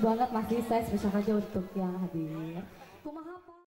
banget masih saya spesial aja untuk yang hadir. Kumaha